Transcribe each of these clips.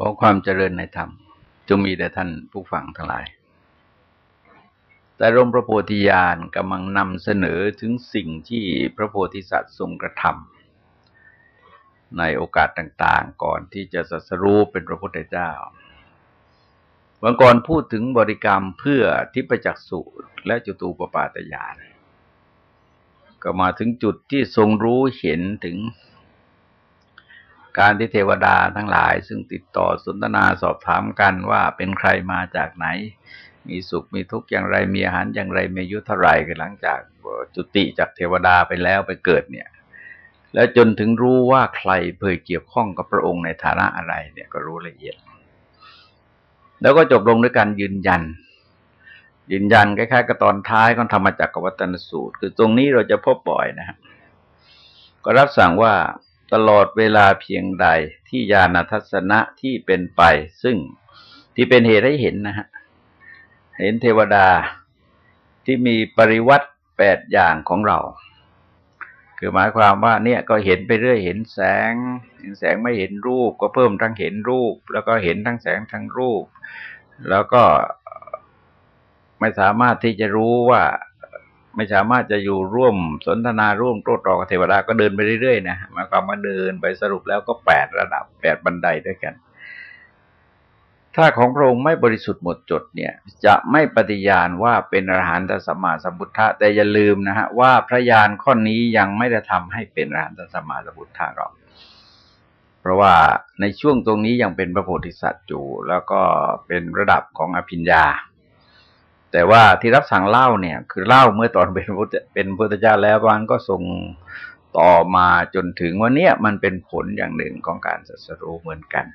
ขอความเจริญในธรรมจงมีแด่ท่านผู้ฟังทั้งหลาย แต่ร่มพระโพธิญาณกำลังนำเสนอถึงสิ่งที่พระโพธิสัตว์ทรงกระทำในโอกาสต่างๆ ก่อนที่จะสัสรู้เป็นพระพุทธเจ้าวันก่อนพูดถึงบริกรรมเพื่อทิพจักสุและจตูปปาตญาณก็มาถึงจุดที่ทรงรู้เห็นถึง การที่เทวดาทั้งหลาย ซึ่งติดต่อสนทนาสอบถามกันว่าเป็นใครมาจากไหน มีสุขมีทุกข์อย่างไรมีอาหารอย่างไรมีอายุเท่าไรกันหลังจากจุติจากเทวดาไปแล้วไปเกิดเนี่ย แล้วจนถึงรู้ว่าใครเคยเกี่ยวข้องกับพระองค์ในฐานะอะไรเนี่ยก็รู้ละเอียด แล้วก็จบลงด้วยการยืนยัน ยืนยันคล้ายๆกับตอนท้ายของธรรมจักรวัตนสูตร คือตรงนี้เราจะพบบ่อยนะครับก็รับสั่งว่า ตลอดเวลาเพียงใดที่ญาณทัศนะที่เป็นไป ซึ่งที่เป็นเหตุให้เห็นนะฮะ เห็นเทวดาที่มีปริวัติแปดอย่างของเรา คือหมายความว่าเนี่ยก็เห็นไปเรื่อยเห็นแสง เห็นแสงไม่เห็นรูป ก็เพิ่มทั้งเห็นรูป แล้วก็เห็นทั้งแสงทั้งรูป แล้วก็ไม่สามารถที่จะรู้ว่า ไม่สามารถจะอยู่ร่วมสนทนาร่วมโต้ตอบกับเทวดาก็เดินไปเรื่อยๆนะมาความมาเดินไปสรุปแล้วก็แปดระดับแปดบันไดด้วยกัน ถ้าของพระองค์ไม่บริสุทธิ์หมดจดเนี่ย จะไม่ปฏิญาณว่าเป็นอรหันตสัมมาสัมพุทธะแต่อย่าลืมนะฮะว่าพระญาณข้อนี้ยังไม่ได้ทำให้เป็นอรหันตสัมมาสัมพุทธะหรอกเพราะว่าในช่วงตรงนี้ยังเป็นพระโพธิสัตว์อยู่แล้วก็เป็นระดับของอภิญญา แต่ว่าที่รับสั่งเล่าเนี่ย คือเล่าเมื่อตอนเป็นพุทธเป็นพุทธเจ้าแล้ววันก็ส่งต่อมาจนถึงวันนี้มันเป็นผลอย่างหนึ่งของการสัสรู้เหมือนกัน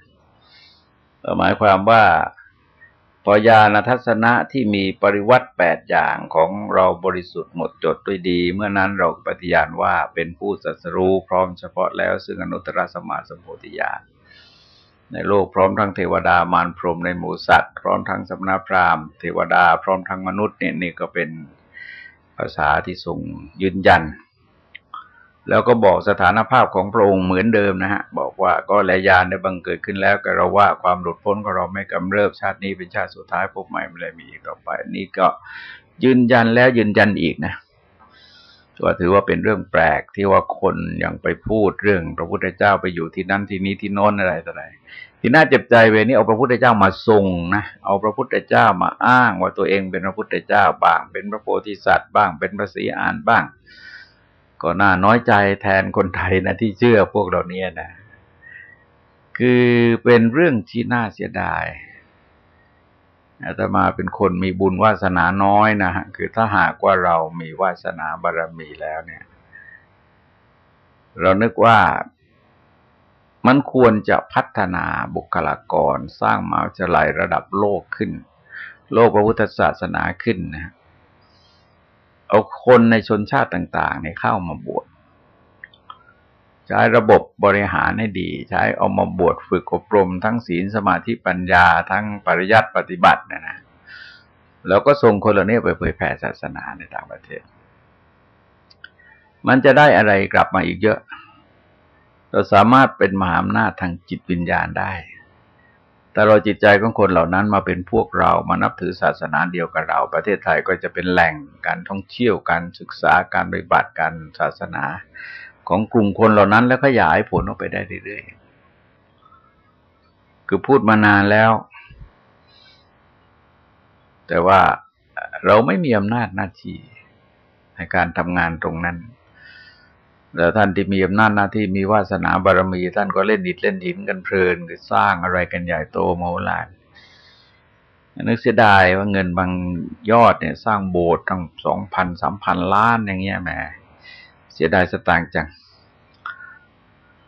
หมายความว่าพอญาณทัศนะที่มีปริวัติแปดอย่างของเราบริสุทธิ์หมดจดด้วยดี เมื่อนั้นเราปฏิญาณว่าเป็นผู้สัสรู้พร้อมเฉพาะแล้วซึ่งอนุตตรสมาสมุติญาณ ในโลกพร้อมทั้งเทวดามารพรหมในหมู่สัตว์ พร้อมทั้งสมณพราหมณ์เทวดาพร้อมทั้งมนุษย์เนี่ยนี่ก็เป็นภาษาที่ทรงยืนยัน แล้วก็บอกสถานภาพของพระองค์เหมือนเดิมนะฮะ บอกว่าก็แลยานได้บังเกิดขึ้นแล้วก็เราว่าความหลุดพ้นของเราไม่กำเริบชาตินี้เป็นชาติสุดท้ายพบใหม่ไม่ได้มีอีกต่อไป นี่ก็ยืนยันแล้วยืนยันอีกนะ ก็ถือว่าเป็นเรื่องแปลกที่ว่าคนยังไปพูดเรื่อง พระพุทธเจ้าไปอยู่ที่นั่นที่นี้ที่โน้นอะไรต่ออะไรที่น่าเจ็บใจเวนี้เอาพระพุทธเจ้ามาทรงนะเอาพระพุทธเจ้ามาอ้าง ว่าตัวเองเป็นพระพุทธเจ้าบ้าง เป็นพระโพธิสัตว์บ้าง เป็นพระศรีอานบ้าง ก็น่าน้อยใจแทนคนไทยนะที่เชื่อพวกเราเนี้ยนะ คือเป็นเรื่องที่น่าเสียดาย อาตมาเป็นคนมีบุญวาสนาน้อยนะฮะคือถ้าหากว่าเรามีวาสนาบารรมีแล้วเนี่ย เรานึกว่ามันควรจะพัฒนาบุคลากรสร้างมหาวิทยาลัยระดับโลกขึ้น โลกพระพุทธศาสนาขึ้นนะเอาคนในชนชาติต่าง ๆ ในเข้ามาบวช ใช้ระบบบริหารให้ดี ใช้เอามาบวชฝึกอบรม ทั้งศีลสมาธิปัญญา ทั้งปริยัติปฏิบัตินะนะแล้วก็ส่งคนเหล่านี้ไปเผยแผ่ศาสนาในต่างประเทศ มันจะได้อะไรกลับมาอีกเยอะ เราสามารถเป็นมหาอำนาจทางจิตวิญญาณได้ แต่เราจิตใจของคนเหล่านั้นมาเป็นพวกเรามานับถือศาสนาเดียวกับเรา ประเทศไทยก็จะเป็นแหล่งการท่องเที่ยวการศึกษาการปฏิบัติการศาสนา ของกลุ่มคนเหล่านั้นแล้วขยายผลออกไปได้เรื่อยๆ คือพูดมานานแล้ว แต่ว่าเราไม่มีอำนาจหน้าที่ในการทำงานตรงนั้นแล้วท่านที่มีอำนาจหน้าที่มีวาสนาบารมี ท่านก็เล่นดิดเล่นหินกันเพลินคือสร้างอะไรกันใหญ่โตมโหฬารนึกเสียดายว่าเงินบางยอดเนี่ย สร้างโบสถ์ตั้งสองพันสามพันล้านอย่างเงี้ยแหม เสียดายสตางค์จัง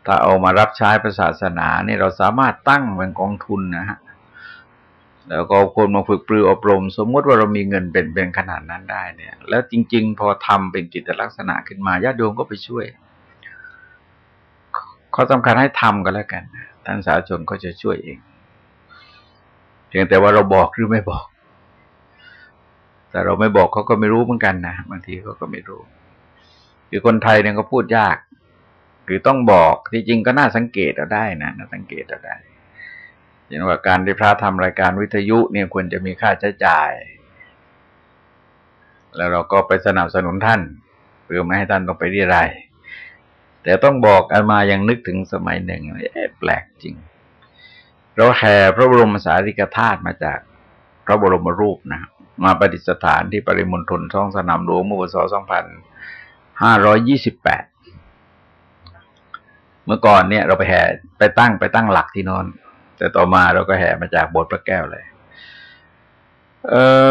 ถ้าเอามารับใช้ศาสนาเนี่ยเราสามารถตั้งเป็นกองทุนนะฮะ แล้วก็คนมาฝึกปรืออบรม สมมติว่าเรามีเงินเป็นเป็นขนาดนั้นได้เนี่ย แล้วจริง ๆ พอทำเป็นจิตลักษณะขึ้นมาญาติโยมก็ไปช่วยข้อสำคัญให้ทำกันแล้วกันท่านสาชนก็จะช่วยเองเพียงแต่ว่าเราบอกหรือไม่บอก แต่เราไม่บอกเขาก็ไม่รู้เหมือนกันนะบางทีเขาก็ไม่รู้ คือคนไทยเนี่ยก็พูดยาก คือต้องบอกที่จริงก็น่าสังเกตเอาได้นะน่าสังเกตเอาได้อย่างว่าการที่พระทำรายการวิทยุเนี่ยควรจะมีค่าใช้จ่าย แล้วเราก็ไปสนับสนุนท่านเพื่อไม่ให้ท่านต้องไปรีไรแต่ต้องบอกอามายังนึกถึงสมัยหนึ่งแปลกจริง เราแห่พระบรมสารีริกธาตุมาจากพระบรมรูปนะมาประดิษฐานที่ปริมณฑลช่องสนามหลวงเมื่อพศ 2528เมื่อก่อนเนี่ยเราไปแห่ไปตั้งไปตั้งหลักที่นอน แต่ต่อมาเราก็แห่มาจากโบสถ์พระแก้วเลย เออ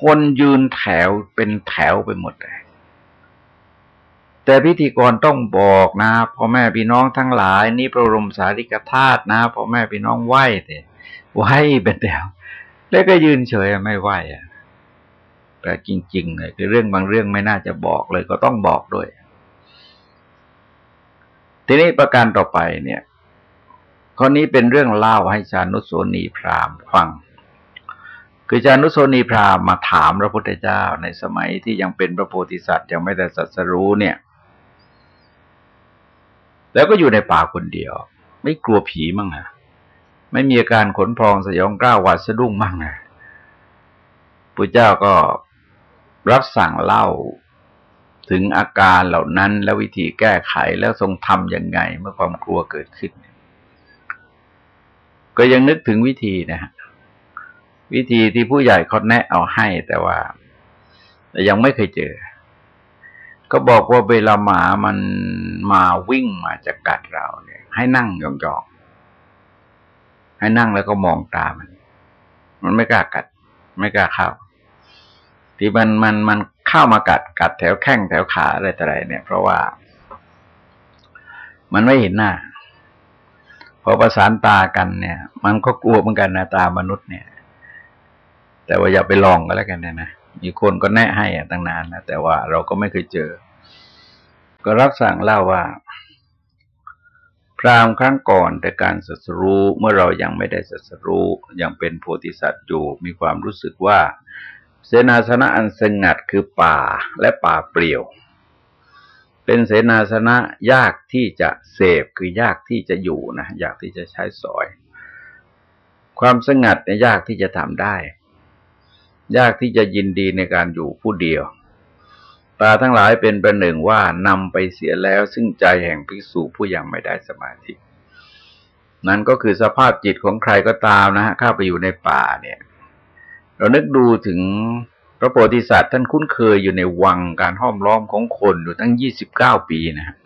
คนยืนแถวเป็นแถวไปหมดเลยแต่พิธีกรต้องบอกนะพ่อแม่พี่น้องทั้งหลาย นี่พระรมสาริกธาตุนะพ่อแม่พี่น้องไหว้เต่ไหวเป็นแถวแล้วก็ยืนเฉยไม่ไหวอะ แต่จริงๆเลยคือเรื่องบางเรื่องไม่น่าจะบอกเลยก็ต้องบอกด้วย ทีนี้ประการต่อไปเนี่ยข้อนี้เป็นเรื่องเล่าให้ชานุโสนีพราหมณ์ฟัง คือชานุโสนีพราหมณ์มาถามพระพุทธเจ้าในสมัยที่ยังเป็นพระโพธิสัตว์ยังไม่ได้สัสรู้เนี่ย แล้วก็อยู่ในป่าคนเดียว ไม่กลัวผีมั้งอะไม่มีอาการขนพองสยองกล้าวหวาดสะดุ้งมั่งนะพระเจ้าก็ รับสั่งเล่าถึงอาการเหล่านั้นและวิธีแก้ไขแล้วทรงทำอยังไงเมื่อความกลัวเกิดขึ้น ก็ยังนึกถึงวิธีนะฮะวิธีที่ผู้ใหญ่เขาแนะเอาให้แต่ว่ายังไม่เคยเจอ ก็บอกว่าเวลาหมามันมาวิ่งมาจะกัดเราเนี่ย ให้นั่งยองๆให้นั่งแล้วก็มองตามัน มันไม่กล้ากัด ไม่กล้าเข้า ที่มันมันมันเข้ามากัดกัดแถวแข้งแถวขาอะไรต่ออะไรเนี่ย เพราะว่า มันไม่เห็นหน้าพอประสานตากันเนี่ย มันก็กลัวเหมือนกันนะตามนุษย์เนี่ย แต่ว่าอย่าไปลองก็แล้วกันนะมีคนก็แนะให้อะตั้งนานนะแต่ว่าเราก็ไม่เคยเจอ ก็รับสั่งเล่าว่า พราหมณ์ครั้งก่อนแต่การสัสรู้เมื่อเรายังไม่ได้สัสรู้ยังเป็นโพธิสัตว์อยู่มีความรู้สึกว่า เสนาสนะอันสงัดคือป่าและป่าเปลี่ยว เป็นเสนาสนะยากที่จะเสพคือยากที่จะอยู่นะยากที่จะใช้สอย ความสงัดเนี่ยยากที่จะทำได้ ยากที่จะยินดีในการอยู่ผู้เดียวตาทั้งหลายเป็นประหนึ่งว่านำไปเสียแล้วซึ่งใจแห่งภิกษุผู้ยังไม่ได้สมาธิ นั่นก็คือสภาพจิตของใครก็ตามนะฮะเข้าไปอยู่ในป่าเนี่ย เรานึกดูถึงพระโพธิสัตว์ท่านคุ้นเคยอยู่ในวังการห้อมล้อมของคนอยู่ตั้งยี่สิบเก้าปีนะ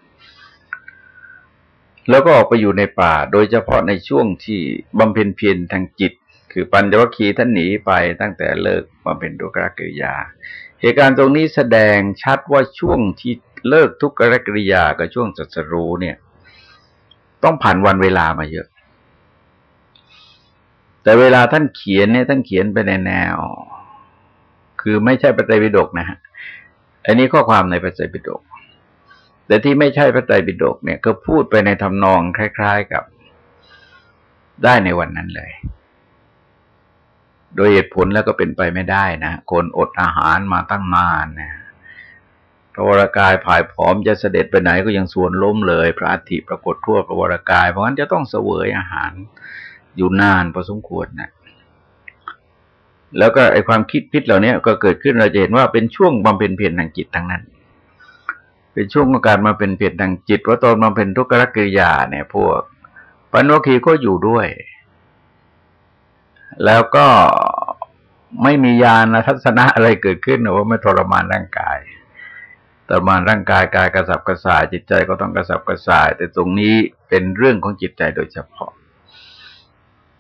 แล้วก็ออกไปอยู่ในป่า โดยเฉพาะในช่วงที่บำเพ็ญเพียรทางจิต คือปัญจวัคคีย์ท่านหนีไปตั้งแต่เลิกบำเพ็ญดุกรกิริยา เหตุการณ์ตรงนี้แสดงชัดว่าช่วงที่เลิกทุกขกิริยากับช่วงจัสรู้เนี่ย ต้องผ่านวันเวลามาเยอะ แต่เวลาท่านเขียนเนี่ยท่านเขียนไปในแนว คือไม่ใช่พระไตรปิฎกนะฮะอันนี้ข้อความในพระไตรปิฎกแต่ที่ไม่ใช่พระไตรปิฎกเนี่ย ก็พูดไปในทำนองคล้าย ๆกับได้ในวันนั้นเลย โดยเหตุผลแล้วก็เป็นไปไม่ได้นะคนอดอาหารมาตั้งนานนะพระวรากายผายผอมจะเสด็จไปไหนก็ยังส่วนล้มเลย พระอาทิตย์ปรากฏทั่วพระวรากาย เพราะงั้นจะต้องเสวยอาหาร อยู่นานพอสมควรนะแล้วก็ไอความคิดพิษเหล่านี้ก็เกิดขึ้นเราจะเห็นว่าเป็นช่วงบำเพ็ญเพียรทางจิตทั้งนั้น เป็นช่วงของการมาเป็นเพียรทางจิตเพราะตอนมาเป็นทุกขกิริยาเนี่ย พวกปัญโวคีก็อยู่ด้วย แล้วก็ไม่มียานทัศนะอะไรเกิดขึ้นว่าไม่ทรมานร่างกายทรมานร่างกายกายกระสับกระส่ายจิตใจก็ต้องกระสับกระส่าย แต่ตรงนี้เป็นเรื่องของจิตใจโดยเฉพาะ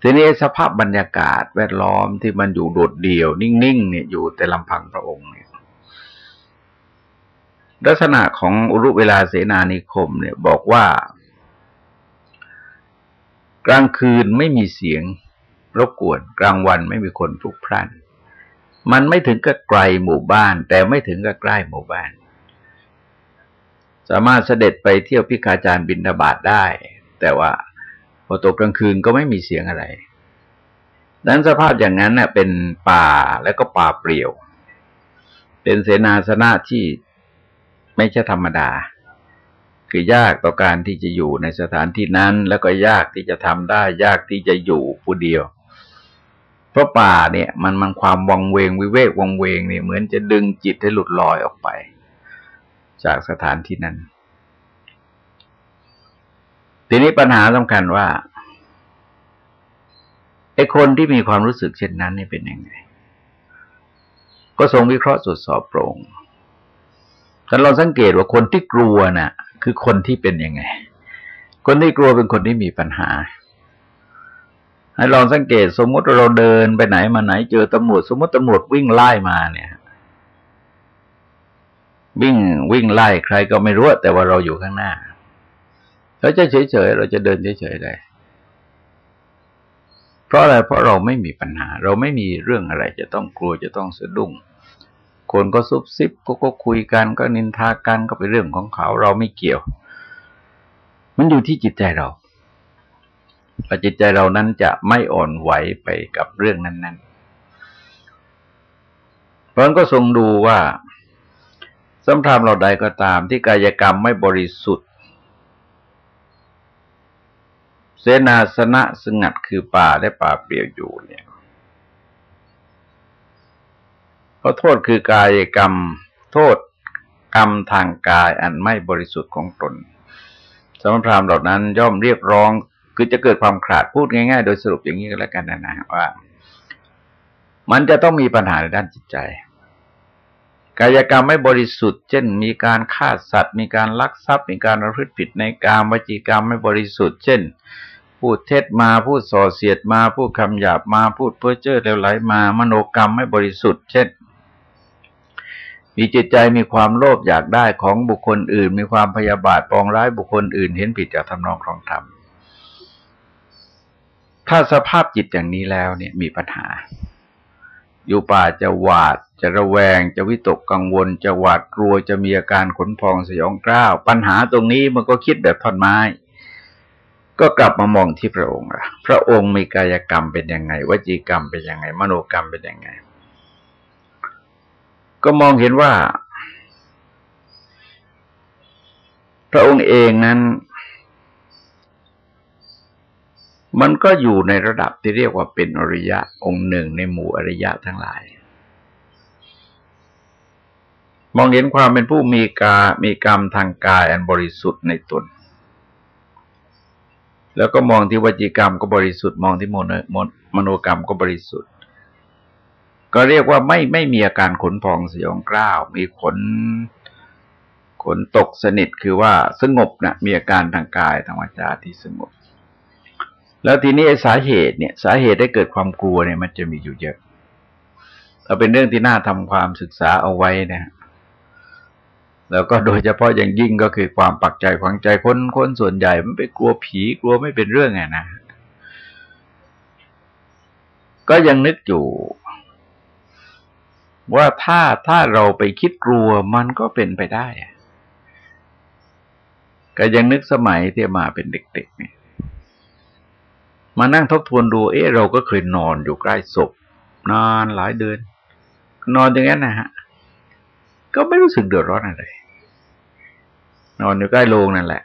ทีนี้สภาพบรรยากาศแวดล้อมที่มันอยู่โดดเดี่ยว นิ่งๆเนี่ยอยู่แต่ลำพังพระองค์เนี่ยลักษณะของอุรุเวลาเสนานิคม เนี่ยบอกว่า กลางคืนไม่มีเสียงรบกวน กลางวันไม่มีคนพลุกพล่าน มันไม่ถึงกับไกลหมู่บ้าน แต่ไม่ถึงกับใกล้หมู่บ้าน สามารถเสด็จไปเที่ยวพิกาจารบินทบาทได้ แต่ว่า พอตกกลางคืนก็ไม่มีเสียงอะไรดังสภาพอย่างนั้นเน่ยเป็นป่าแล้วก็ป่าเปลี่ยว เป็นเสนาสนะที่ไม่ใช่ธรรมดา คือยากต่อการที่จะอยู่ในสถานที่นั้น แล้วก็ยากที่จะทำได้ ยากที่จะอยู่ผู้เดียว เพราะป่าเนี่ย มันมันความวังเวงวิเวกวังเวงเนี่ยเหมือนจะดึงจิตให้หลุดลอยออกไป จากสถานที่นั้น ทีนี้ปัญหาสำคัญว่าไอ้คนที่มีความรู้สึกเช่นนั้นนี่เป็นยังไง ก็ทรงวิเคราะห์ตรวจสอบโปร่งถ้าเราสังเกตว่าคนที่กลัวนะ่ะ คือคนที่เป็นยังไง คนที่กลัวเป็นคนที่มีปัญหาให้ลองสังเกตสมมติเราเดินไปไหนมาไหนเจอตำรวจสมมติตำรวจวิ่งไล่มาเนี่ย วิ่งวิ่งไล่ใครก็ไม่รู้แต่ว่าเราอยู่ข้างหน้า เราจะเฉยๆเราจะเดินเฉยๆได้เพราะอะไรเพราะเราไม่มีปัญหา เราไม่มีเรื่องอะไร จะต้องกลัวจะต้องสะดุ้งคนก็ซุบซิบก็ก็คุยกันก็นินทากันก็เป็นเรื่องของเขา เราไม่เกี่ยว มันอยู่ที่จิตใจเราว่าจิตใจเรานั้นจะไม่อ่อนไหวไปกับเรื่องนั้น ๆ เพราะนั้นก็ทรงดูว่าสำหรับเราใดก็ตามที่กายกรรมไม่บริสุทธิ์ เสนาสนะสงัดคือป่าและป่าเปลี่ยวอยู่เนี่ยเพราะโทษคือกายกรรม โทษกรรมทางกายอันไม่บริสุทธิ์ของตน สมพรามเหล่านั้นย่อมเรียกร้อง คือจะเกิดความขาดพูดง่ายๆ โดยสรุปอย่างนี้ก็แล้วกันนะนะว่า มันจะต้องมีปัญหาในด้านจิตใจ กายกรรมไม่บริสุทธิ์ เช่น มีการฆ่าสัตว์ มีการลักทรัพย์ มีการประพฤติผิดในกามวจีกรรมไม่บริสุทธิ์ เช่น พูดเท็จมาพูดส่อเสียดมาพูดคำหยาบมาพูดเพ้อเจ้อเลวไหลมา มโนกรรมไม่บริสุทธิ์ เช่น มีจิตใจมีความโลภอยากได้ของบุคคลอื่น มีความพยาบาทปองร้ายบุคคลอื่น เห็นผิดจากทำนองครองธรรมถ้าสภาพจิตอย่างนี้แล้วเนี่ยมีปัญหา อยู่ป่าจะหวาดจะระแวงจะวิตกกังวล จะหวาดกลัวจะมีอาการขนพองสยองกล้าว ปัญหาตรงนี้มันก็คิดแบบท่อนไม้ ก็กลับมามองที่พระองค์ละพระองค์มีกายกรรมเป็นยังไงวจีกรรมเป็นยังไง มโนกรรมเป็นยังไง ก็มองเห็นว่า พระองค์เองนั้น มันก็อยู่ในระดับที่เรียกว่าเป็นอริยะองค์หนึ่งในหมู่อริยะทั้งหลาย มองเห็นความเป็นผู้มีกามีกรรมทางกายอันบริสุทธิ์ในตน แล้วก็มองที่วจีกรรมก็บริสุทธิ์มองที่โมโนมโนกรรมก็บริสุทธิ์ ก็เรียกว่าไม่ไม่มีอาการขนพองสยองกล้าว มีขนขนตกสนิทคือว่าสงบนะมีอาการทางกายทางวาจาที่สงบ แล้วทีนี้สาเหตุเนี่ย สาเหตุได้เกิดความกลัวเนี่ย มันจะมีอยู่เยอะถ้าเป็นเรื่องที่น่าทำความศึกษาเอาไว้นะ แล้วก็โดยเฉพาะอย่างยิ่งก็คือความปักใจฝังใจคนคนส่วนใหญ่มันไปกลัวผีกลัวไม่เป็นเรื่องไงนะ ก็ยังนึกอยู่ ว่าถ้าถ้าเราไปคิดกลัวมันก็เป็นไปได้ ก็ยังนึกสมัยที่มาเป็นเด็กๆเนี่ยมานั่งทบทวนดู เอ๊ะเราก็เคยนอนอยู่ใกล้ศพนานหลายเดือน นอนอย่างนั้นนะฮะ ก็ไม่รู้สึกเดือดร้อนอะไร นอนอยู่ใกล้โลงนั่นแหละ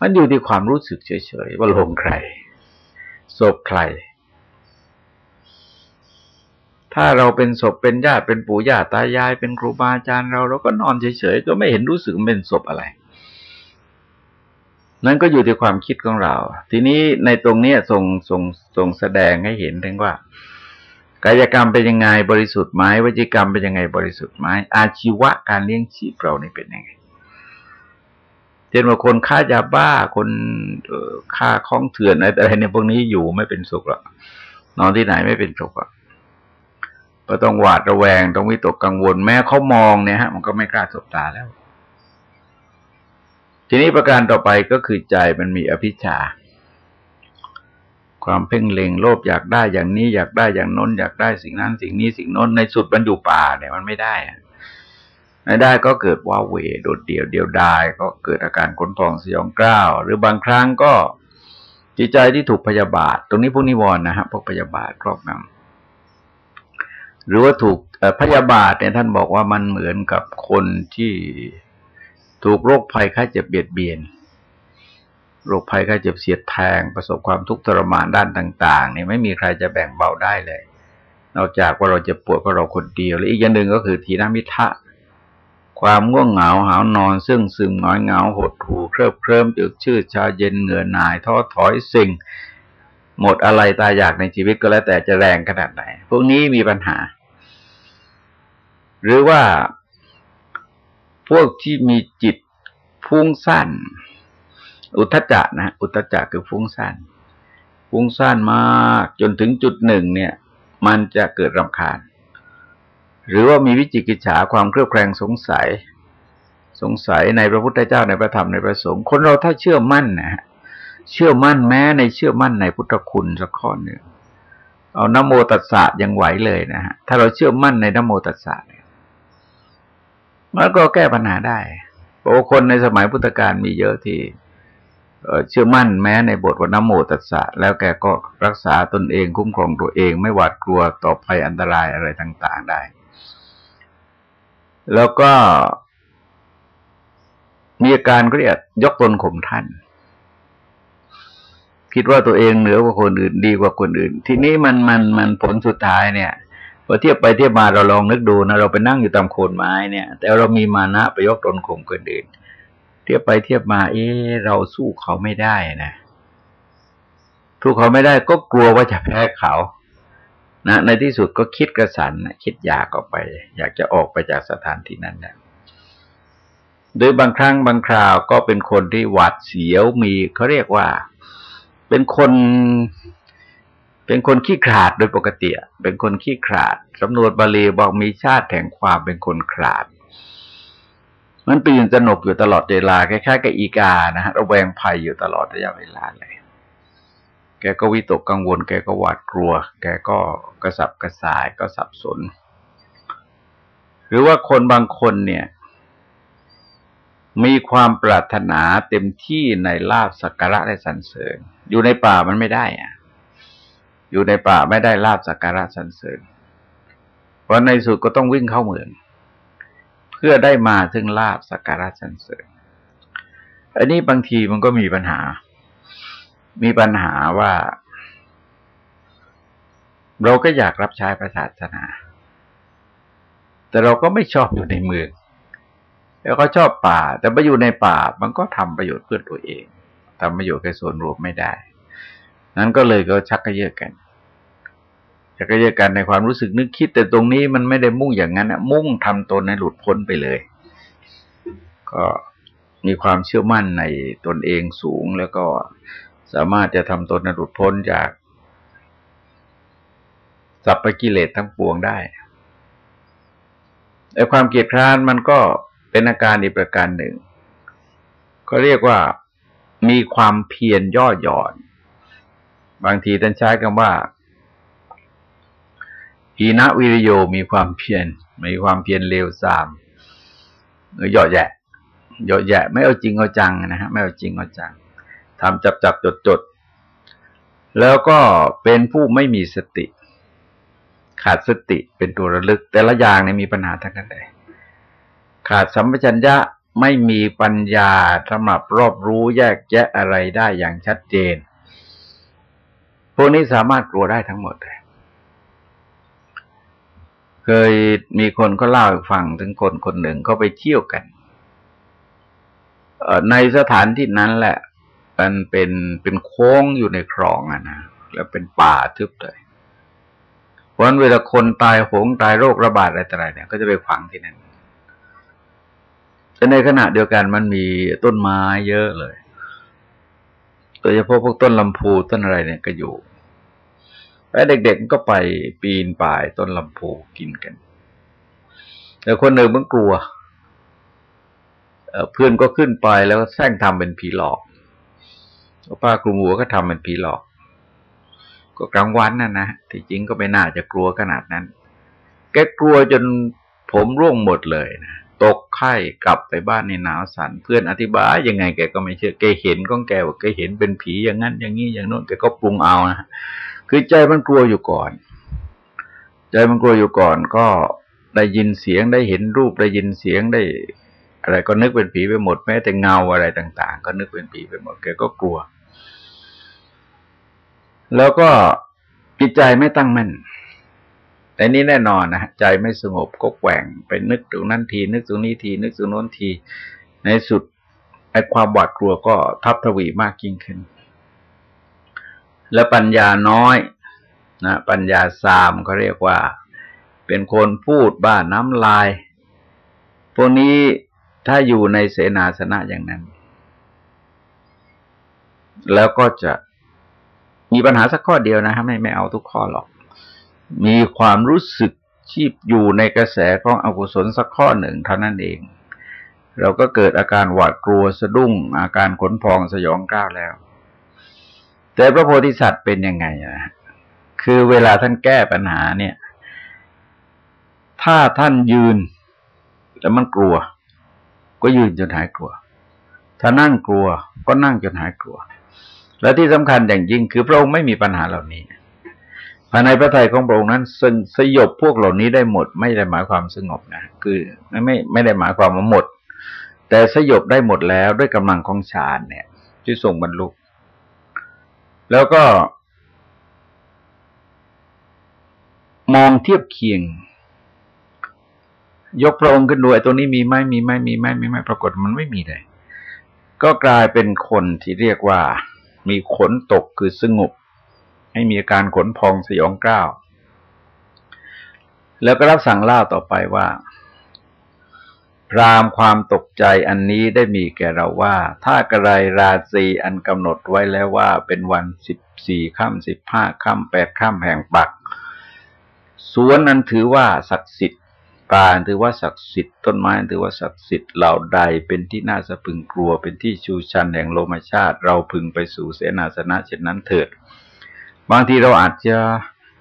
มันอยู่ที่ความรู้สึกเฉยๆว่าโลงใครศพใคร ถ้าเราเป็นศพเป็นญาติเป็นปู่ย่าตายายเป็นครูบาอาจารย์เราเราก็นอนเฉยๆก็ไม่เห็นรู้สึกเป็นศพอะไร นั่นก็อยู่ที่ความคิดของเรา ทีนี้ในตรงนี้ทรงทรงทรงแสดงให้เห็นถึงว่ากายกรรมเป็นยังไงบริสุทธิ์ไหมวจิกรรมเป็นยังไงบริสุทธิ์ไหมอาชีวะการเลี้ยงชีพเรานี่เป็นยังไง เช่นว่าคนฆ่ายาบ้าคนฆ่าข้องเถื่อนอะไรในพวกนี้อยู่ไม่เป็นสุขหรอกนอนที่ไหนไม่เป็นสุขอะก็ต้องหวาดระแวงต้องวิตกกังวล แม้เขามองเนี่ยฮะ มันก็ไม่กล้าสบตาแล้ว ทีนี้ประการต่อไปก็คือใจมันมีอภิชาความเพ่งเล็งโลภอยากได้อย่างนี้อยากได้อย่างน้น อยากได้สิ่งนั้น สิ่งนี้สิ่งน้นในสุดมันอยู่ป่าเนี่ยมันไม่ได้อะ ไม่ได้ก็เกิดว้าเวโดดเดี่ยวเดียวดาย ก็เกิดอาการขนพองสยองกล้าว หรือบางครั้งก็จิตใจที่ถูกพยาบาท ตรงนี้พวกนิวรณ์นะฮะพวกพยาบาทครอบงำหรือว่าถูกพยาบาทเนี่ยท่านบอกว่ามันเหมือนกับคนที่ถูกโรคภัยไข้เจ็บเบียดเบียน โรคภัยไข้เจ็บเสียดแทง ประสบความทุกข์ทรมานด้านต่างๆเนี่ยไม่มีใครจะแบ่งเบาได้เลย นอกจากว่าเราจะปวดเพราะเราคนเดียวและอีกอย่างหนึ่งก็คือทีนามิทะ ความง่วงเหงาหานอน ซึ่งซึมน้อยเหงาหดหูเคริบเคลิ้มจึกชื่อชาเย็นเหงื่อหน่ายท้อถอยสิ่ง หมดอะไรตายอยากในชีวิตก็แล้วแต่จะแรงขนาดไหน พวกนี้มีปัญหา หรือว่า พวกที่มีจิตฟุ้งซ่านอุทจจะนะ อุทจจะคือฟุ้งซ่านฟุ้งซ่านมาก จนถึงจุดหนึ่งเนี่ย มันจะเกิดรำคาญ หรือว่ามีวิจิกิจฉาความเครือบแคลงสงสัย สงสัยในพระพุทธเจ้าในพระธรรมในพระสงฆ์คนเราถ้าเชื่อมั่นนะเชื่อมั่นแม้ในเชื่อมั่นในพุทธคุณสักข้อหนึ่งเอานโมตัสสะยังไหวเลยนะฮะถ้าเราเชื่อมั่นในนโมตัสสะเนี่ยมันก็แก้ปัญหาได้เพราะคนในสมัยพุทธกาลมีเยอะที่เชื่อมั่นแม้ในบทว่านโมตัสสะแล้วแกก็รักษาตนเองคุ้มครองตัวเองไม่หวาดกลัวต่อภัยอันตรายอะไรต่าง ๆ ได้ แล้วก็มีอาการเรียกยกตนข่มท่าน คิดว่าตัวเองเหนือกว่าคนอื่นดีกว่าคนอื่น ทีนี้มันมันมันผลสุดท้ายเนี่ยพอเทียบไปเทียบมาเราลองนึกดูนะเราไปนั่งอยู่ตามโคนไม้เนี่ย แต่เรามีมานะไปยกตนข่มคนอื่น เทียบไปเทียบมา เอ๊เราสู้เขาไม่ได้นะสู้เขาไม่ได้ก็กลัวว่าจะแพ้เขา นะในที่สุดก็คิดกระสันคิดอยากออกไป อยากจะออกไปจากสถานที่นั้นนะโดยบางครั้งบางคราวก็เป็นคนที่หวาดเสียวมีเขาเรียกว่า เป็นคน เป็นคนขี้ขลาดโดยปกติเป็นคนขี้ขลาดสำนวนบาลีบอกมีชาติแห่งความเป็นคนขลาด มันตื่นสนุกอยู่ตลอดเวลาคล้ายๆกับอีกานะฮะระแวงภัยอยู่ตลอดระยะเวลาเลย แกก็วิตกกังวล แกก็หวาดกลัว แกก็กระสับกระส่ายก็สับสน หรือว่าคนบางคนเนี่ย มีความปรารถนาเต็มที่ในลาบสักการะและสรรเสริญ อยู่ในป่ามันไม่ได้อะอยู่ในป่าไม่ได้ลาบสักการะสรรเสริญ เพราะในสุดก็ต้องวิ่งเข้าเมือง เพื่อได้มาถึงลาบสักการะสรรเสริญอันนี้บางทีมันก็มีปัญหา มีปัญหาว่า เราก็อยากรับใช้พระศาสนา แต่เราก็ไม่ชอบอยู่ในเมือง แล้วก็ชอบป่า แต่ไปอยู่ในป่ามันก็ทำประโยชน์เพื่อตัวเองทำประโยชน์แก่ส่วนรวมไม่ได้ นั้นก็เลยก็ชักกระเยาะกัน ชักกระเยาะกันในความรู้สึกนึกคิด แต่ตรงนี้มันไม่ได้มุ่งอย่างนั้นนะมุ่งทำตนให้หลุดพ้นไปเลย ก็มีความเชื่อมั่นในตนเองสูงแล้วก็ สามารถจะทำตนหลุดพ้นจากสัพพกิเลสทั้งปวงได้แต่ความเกียดคร้านมันก็เป็นอาการอีกประการหนึ่ง ก็เรียกว่ามีความเพียรย่อหย่อน บางทีท่านใช้คำว่าหีนวิริโยมีความเพียรมีความเพียรเร็วสามหรือหย่อแยะหย่อแยะ ไม่เอาจริงเอาจังนะฮะไม่เอาจริงเอาจัง ทำจับจับจดจดแล้วก็เป็นผู้ไม่มีสติ ขาดสติเป็นตัวระลึก แต่ละอย่างเนี่ยมีปัญหาทั้งนั้นเลยขาดสัมปชัญญะไม่มีปัญญาสำหรับรอบรู้แยกแยะอะไรได้อย่างชัดเจน พวกนี้สามารถกลัวได้ทั้งหมดเลยเคยมีคนก็เล่าให้ฟังถึงคนคนหนึ่งเขาไปเที่ยวกันในสถานที่นั้นแหละ มันเป็นเป็นโค้งอยู่ในคลองอะนะแล้วเป็นป่าทึบเลยเพราะฉะนั้นเวลาคนตายหงตายโรคระบาดอะไรต่ออะไรเนี่ย ก็จะไปฝังที่นั่นแต่ในขณะเดียวกันมันมีต้นไม้เยอะเลยโดยเฉพาะพวกต้นลำพูต้นอะไรเนี่ยก็อยู่แล้วเด็กๆก็ไปปีนป่ายต้นลำพูกินกัน แต่คนหนึ่งมันกลัวเพื่อนก็ขึ้นไปแล้วแซงทำเป็นผีหลอก ป้ากลุ่มหัวก็ทำเป็นผีหลอก ก็กลางวันน่ะนะที่จริงก็ไม่น่าจะกลัวขนาดนั้น แกกลัวจนผมร่วงหมดเลยนะตกไข้กลับไปบ้านในหนาวสันเพื่อนอธิบายยังไงแกก็ไม่เชื่อแกเห็นก็แกว่าแกเห็นเป็นผีอย่างนั้น อย่างนี้อย่างโน้นแกก็ปรุงเอานะคือใจมันกลัวอยู่ก่อน ใจมันกลัวอยู่ก่อนก็ได้ยินเสียงได้เห็นรูปได้ยินเสียงได้ อะไรก็นึกเป็นผีไปหมดแม้แต่เงาอะไรต่าง ๆ ก็นึกเป็นผีไปหมดแกก็กลัว แล้วก็จิตใจไม่ตั้งมั่นแต่นี้แน่นอนนะใจไม่สงบก็แกว่งไปนึกตรงนั้นที นึกตรงนี้ที นึกตรงโน้นที ในสุดไอ้ความหวาดกลัวก็ทับทวีมากยิ่งขึ้น และปัญญาน้อยนะปัญญาสามเขาเรียกว่า เป็นคนพูดบ้าน้ำลาย พวกนี้ถ้าอยู่ในเสนาสนะอย่างนั้น แล้วก็จะ มีปัญหาสักข้อเดียวนะครับไม่ไม่เอาทุกข้อหรอก มีความรู้สึกชีพอยู่ในกระแสของอกุศลสักข้อหนึ่งเท่านั้นเอง เราก็เกิดอาการหวาดกลัวสะดุ้ง อาการขนพองสยองก้าวแล้ว แต่พระโพธิสัตว์เป็นยังไงนะคือเวลาท่านแก้ปัญหาเนี่ย ถ้าท่านยืนแล้วมันกลัว ก็ยืนจนหายกลัว ถ้านั่งกลัวก็นั่งจนหายกลัว และที่สำคัญอย่างยิ่งคือพระองค์ไม่มีปัญหาเหล่านี้ภายในพระทัยของพระองค์นั้นสสยบพวกเหล่านี้ได้หมด ไม่ได้หมายความสงบนะคือไม่ไม่ได้หมายความว่าหมด แต่สยบได้หมดแล้วด้วยกำลังของฌานเนี่ย ที่ส่งบรรลุแล้วก็ มองเทียบเคียง ยกพระองค์ขึ้นดูไอ้ตัวนี้มีไหมมีไหมมีไหมมีไหมปรากฏมันไม่มีเลยก็กลายเป็นคนที่เรียกว่า มีขนตกคือสงบให้มีอาการขนพองสยองกล้าว แล้วก็รับสั่งเล่าต่อไปว่า พรามความตกใจอันนี้ได้มีแก่เราว่า ถ้ากระไรราศีอันกำหนดไว้แล้วว่า เป็นวันสิบสี่ค่ำสิบห้าค่ำแปดค่ำแห่งปักสวนนั้นถือว่าศักดิ์สิทธิ ป่าถือว่าศักดิ์สิทธิ์ต้นไม้ถือว่าศักดิ์สิทธิ์เหล่าใดเป็นที่น่าสะพึงกลัว เป็นที่ชูชันแห่งโลมชาติ เราพึงไปสู่เสนาสนะเช่นนั้นเถิด บางทีเราอาจจะ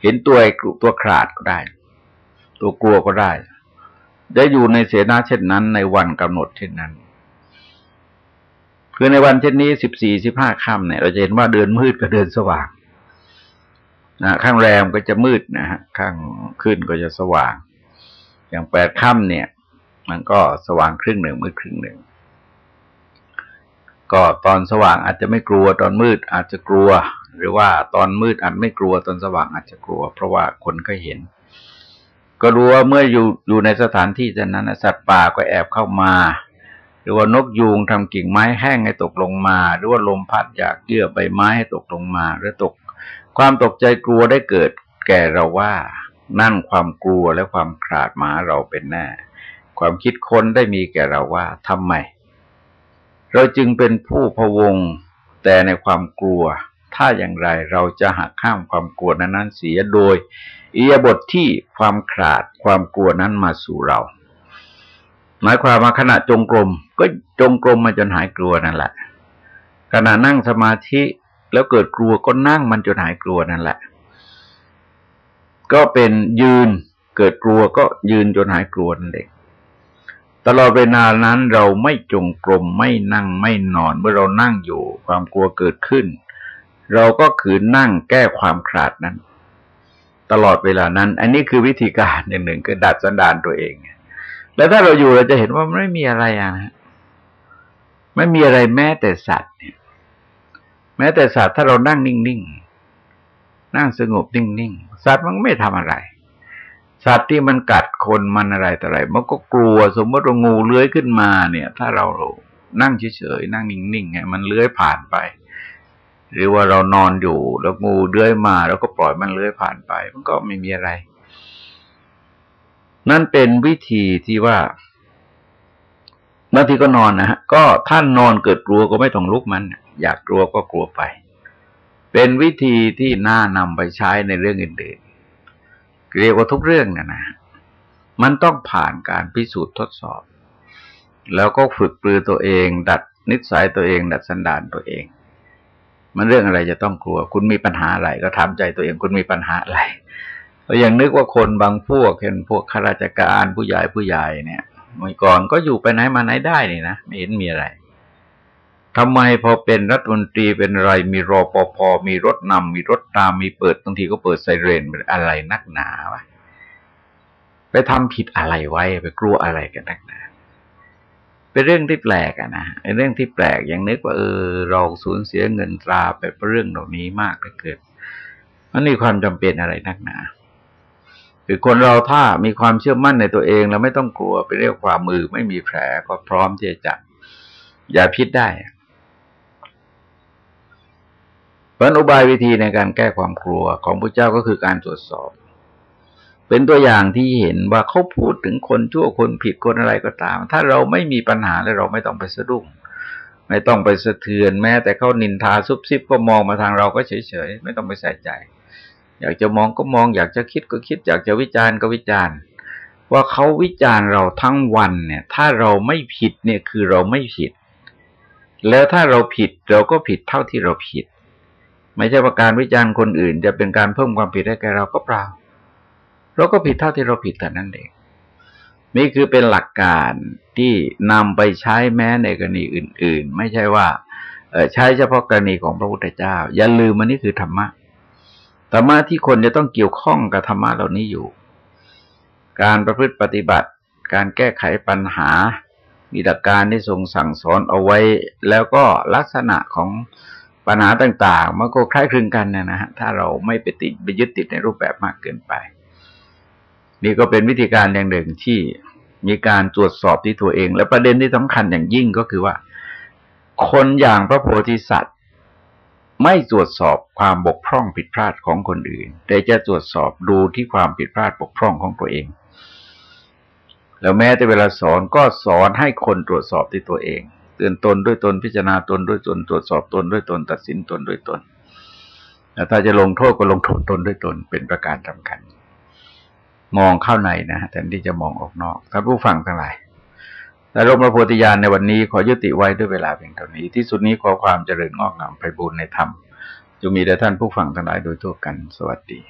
เห็นตัวไอ้ตัวขาดก็ได้ ตัวกลัวก็ได้ ได้อยู่ในเสนาเช่นนั้น ในวันกำหนดเช่นนั้นคือในวันเช่นนี้สิบสี่สิบห้าค่ำเนี่ยเราจะเห็นว่าเดือนมืดกับเดือนสว่างนะข้างแรมก็จะมืดนะฮะข้างขึ้นก็จะสว่าง อย่างแปดค่ำเนี่ย มันก็สว่างครึ่งหนึ่งมืดครึ่งหนึ่ง ก็ตอนสว่างอาจจะไม่กลัวตอนมืดอาจจะกลัว หรือว่าตอนมืดอาจไม่กลัวตอนสว่างอาจจะกลัว เพราะว่าคนก็เห็น ก็รู้ว่าเมื่ออยู่อยู่ในสถานที่นั้นสัตว์ป่าก็แอบเข้ามา หรือว่านกยูงทำกิ่งไม้แห้งให้ตกลงมา หรือว่าลมพัดจากเยื่อใบไม้ให้ตกลงมาหรือตกความตกใจกลัวได้เกิดแก่เราว่า นั่นความกลัวและความขาดหมาเราเป็นแน่ ความคิดค้นได้มีแก่เราว่าทำไม เราจึงเป็นผู้พวงแต่ในความกลัว ถ้าอย่างไรเราจะหักข้ามความกลัวนั้นนนเสียโดยอียบทที่ความขาดความกลัวนั้นมาสู่เรา หมายความว่าขณะจงกรม ก็จงกรมมาจนหายกลัวนั่นแหละขณะนั่งสมาธิแล้วเกิดกลัวก็นั่งมันจนหายกลัวนั่นแหละ ก็เป็นยืนเกิดกลัวก็ยืนจนหายกลัวนั่นเองตลอดเวลานั้นเราไม่จงกรมไม่นั่งไม่นอนเมื่อเรานั่งอยู่ความกลัวเกิดขึ้น เราก็ขืนนั่งแก้ความขาดนั้น ตลอดเวลานั้น อันนี้คือวิธีการอย่างหนึ่งคือดัดสันดานตัวเอง แล้วถ้าเราอยู่เราจะเห็นว่าไม่มีอะไรอะนะไม่มีอะไรแม้แต่สัตว์เนี่ย แม้แต่สัตว์ถ้าเรานั่งนิ่งๆ นั่งสงบนิ่งๆ สัตว์มันไม่ทำอะไร สัตว์ที่มันกัดคนมันอะไรแต่อะไร มันก็กลัวสมมติว่างูเลื้อยขึ้นมาเนี่ย ถ้าเรานั่งเฉยๆนั่งนิ่งๆไงมันเลื้อยผ่านไป หรือว่าเรานอนอยู่แล้วงูเลื้อยมา แล้วก็ปล่อยมันเลื้อยผ่านไป มันก็ไม่มีอะไร นั่นเป็นวิธีที่ว่าบางทีก็นอนนะฮะก็ท่านนอนเกิดกลัวก็ไม่ต้องลุกมัน อยากกลัวก็กลัวไป เป็นวิธีที่น่านำไปใช้ในเรื่องอื่นๆเรียกว่าทุกเรื่องนะนะมันต้องผ่านการพิสูจน์ทดสอบ แล้วก็ฝึกปลือตัวเอง ดัดนิสัยตัวเอง ดัดสันดานตัวเอง มันเรื่องอะไรจะต้องกลัว คุณมีปัญหาอะไร ก็ถามใจตัวเองคุณมีปัญหาอะไรเราอย่างนึกว่าคนบางพวกเห็นพวกข้าราชการผู้ใหญ่ผู้ใหญ่เนี่ยเมื่อก่อนก็อยู่ไปไหนมาไหนได้นี่นะไม่เห็นมีอะไร ทำไมพอเป็นรัฐมนตรีเป็นอะไรมีรอปภมีรถนำมีรถตามมีเปิดบางทีก็เปิดไซเรนเป็นอะไรนักหนาวะไปทำผิดอะไรไว้ไปกลัวอะไรกันนักหนาเป็นเรื่องที่แปลกอะนะเป็นเรื่องที่แปลกอย่างนึกว่าเออเราสูญเสียเงินตราไปเพราะเรื่องเหล่านี้มากเหลือเกินมันมีความจำเป็นอะไรนักหนาคือคนเราถ้ามีความเชื่อมั่นในตัวเองแล้วไม่ต้องกลัวไปเรียกความมือไม่มีแผลก็พร้อมที่จะจับอย่าพิษได้เพราะอุบายวิธีในการแก้ความกลัวของพระเจ้าก็คือการตรวจสอบ เป็นตัวอย่างที่เห็นว่าเขาพูดถึงคนชั่วคนผิดคนอะไรก็ตาม ถ้าเราไม่มีปัญหาแล้วเราไม่ต้องไปสะดุ้งไม่ต้องไปสะเทือนแม้ แต่เขานินทาซุบซิบก็มองมาทางเราก็เฉยๆไม่ต้องไปใส่ใจ อยากจะมองก็มอง อยากจะคิดก็คิด อยากจะวิจารณ์ก็วิจารณ์ ว่าเขาวิจารณ์เราทั้งวันเนี่ย ถ้าเราไม่ผิดเนี่ยคือเราไม่ผิด แล้วถ้าเราผิดเราก็ผิดเท่าที่เราผิด ไม่ใช่ว่าการวิจารณ์คนอื่น จะเป็นการเพิ่มความผิดให้แก่เราก็เปล่า เราก็ผิดเท่าที่เราผิดแต่นั้นเองนี่คือเป็นหลักการที่นำไปใช้แม้ในกรณีอื่น ๆ ไม่ใช่ว่าใช้เฉพาะกรณีของพระพุทธเจ้า อย่าลืมมันนี่คือธรรมะธรรมะที่คนจะต้องเกี่ยวข้องกับธรรมะเหล่านี้อยู่ การประพฤติปฏิบัติ การแก้ไขปัญหามีหลักการที่ทรงสั่งสอนเอาไว้ แล้วก็ลักษณะของ ปัญหาต่างๆ มันก็คล้ายคลึงกันนะฮะถ้าเราไม่ไปติดไปยึดติดในรูปแบบมากเกินไป นี่ก็เป็นวิธีการอย่างหนึ่งที่มีการตรวจสอบที่ตัวเอง และประเด็นที่สำคัญอย่างยิ่งก็คือว่า คนอย่างพระโพธิสัตว์ ไม่ตรวจสอบความบกพร่องผิดพลาดของคนอื่น แต่จะตรวจสอบดูที่ความผิดพลาดบกพร่องของตัวเอง แล้วแม้แต่เวลาสอนก็สอนให้คนตรวจสอบที่ตัวเอง ตือนตนด้วยตนพิจารณาตนด้วยตนตรวจสอบตนด้วยตน ตัดสินตนด้วยตนถ้าจะลงโทษก็ลงโทษตนด้วยตนเป็นประการสำคัญ มองเข้าในนะแทนที่จะมองออกนอกท่านผู้ฟังทั้งหลายแต่รมพระโพธิญาณในวันนี้ขอยุติไว้ด้วยเวลาเพียงเท่านี้ ที่สุดนี้ขอความเจริญงอกงามไปบูรณนธรรมจะมีแด่ท่านผู้ฟังทั้งหลายโดยทั่วกันสวัสดี